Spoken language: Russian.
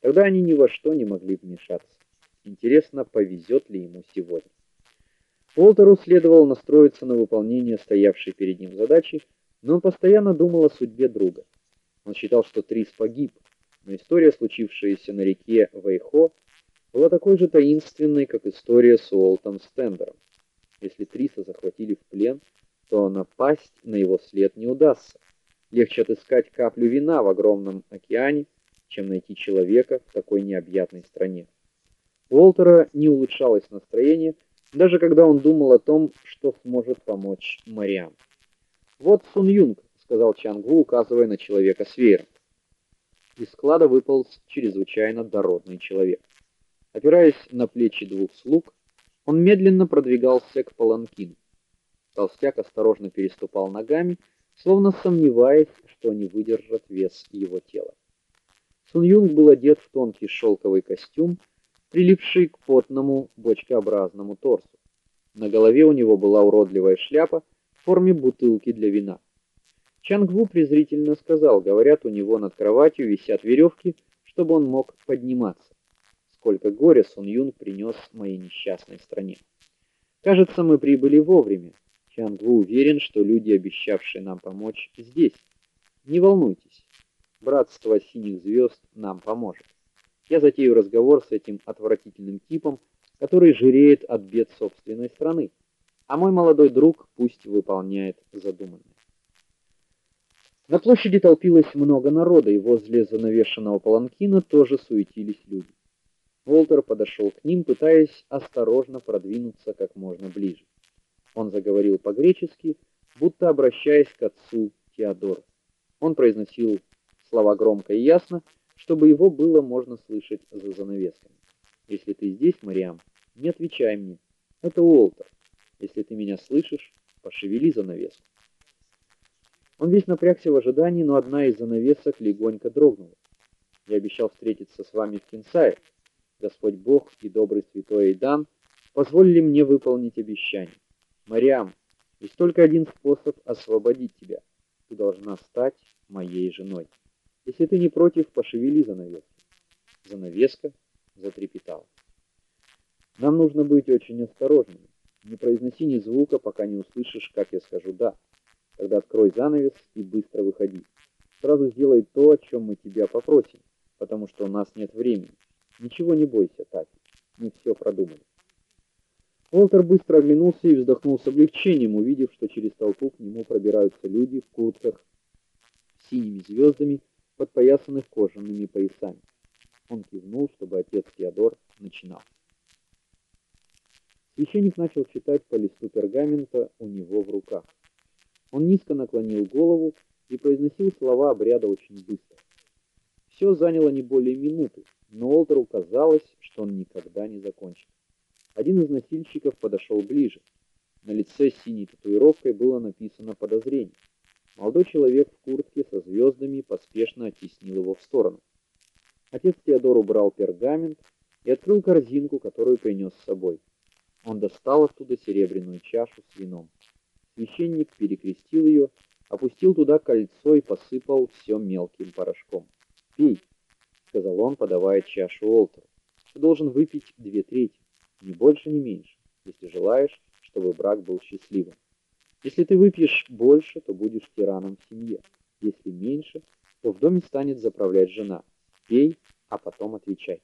Тогда они ни во что не могли вмешаться. Интересно, повезет ли ему сегодня. Уолтеру следовало настроиться на выполнение стоявшей перед ним задачи, но он постоянно думал о судьбе друга. Он считал, что Трис погиб, но история, случившаяся на реке Вейхо, была такой же таинственной, как история с Уолтом Стендером. Если Триса захватили в плен, то напасть на его след не удастся. Легче отыскать каплю вина в огромном океане, чем найти человека в такой необъятной стране. Уолтера не улучшалось настроение, даже когда он думал о том, что сможет помочь Мариам. "Вот Сун Юнг", сказал Чангу, указывая на человека с веером. Из склада выполз чрезвычайно дородный человек. Опираясь на плечи двух слуг, он медленно продвигался к паланкину. Толстяк осторожно переступал ногами, словно сомневаясь, что они выдержат вес его тела. Сун Юнг был одет в тонкий шелковый костюм, прилипший к потному бочкообразному торсу. На голове у него была уродливая шляпа в форме бутылки для вина. Чангву презрительно сказал: "Говорят, у него над кроватью висят веревки, чтобы он мог подниматься. Сколько горя Сун Юн принес моей несчастной стране. Кажется, мы прибыли вовремя. Чангву уверен, что люди, обещавшие нам помочь, здесь. Не волнуйтесь. Братство синих звезд нам поможет. Я затею разговор с этим отвратительным типом, который жиреет от бед собственной страны, а мой молодой друг пусть выполняет задуманное. На площади толпилось много народа, и возле занавешенного паланкина тоже суетились люди. Волтер подошел к ним, пытаясь осторожно продвинуться как можно ближе. Он заговорил по-гречески, будто обращаясь к отцу Теодору. Он произносил слова громко и ясно, чтобы его было можно слышать за занавесками. Если ты здесь, Мариам, не отвечай мне. Это Уолтер. Если ты меня слышишь, пошевели занавеску. Он весь напрягся в ожидании, но одна из занавесок легонько дрогнула. Я обещал встретиться с вами в Кинсае. Господь Бог и добрый святой Идан позволили мне выполнить обещание. Мариам, есть только один способ освободить тебя. Ты должна стать моей женой. Если ты не против, пошевели занавеску. Занавеска затрепетала. Нам нужно быть очень осторожными. Не произноси ни звука, пока не услышишь, как я скажу да. Тогда открой занавес и быстро выходи. Сразу сделай то, о чем мы тебя попросим, потому что у нас нет времени. Ничего не бойся, Тати. Мы все продумали. Уолтер быстро оглянулся и вздохнул с облегчением, увидев, что через толпу к нему пробираются люди в куртках с синими звездами, подпоясанных кожаными поясами. Он кивнул, чтобы отец Теодор начинал. Священник начал читать по листу пергамента у него в руках. Он низко наклонил голову и произносил слова обряда очень быстро. Все заняло не более минуты, но Олтеру казалось, что он никогда не закончит. Один из носильщиков подошел ближе. На лице с синей татуировкой было написано подозрение. Молодой человек в куртке со звездами поспешно оттеснил его в сторону. Отец Теодор убрал пергамент и открыл корзинку, которую принес с собой. Он достал оттуда серебряную чашу с вином. Священник перекрестил ее, опустил туда кольцо и посыпал все мелким порошком. "Пей", сказал он, подавая чашу Олтеру. "Ты должен выпить две трети, ни больше, ни меньше, если желаешь, чтобы брак был счастливым. Если ты выпьешь больше, то будешь тираном в семье. Если меньше, то в доме станет заправлять жена. Пей, а потом отвечай".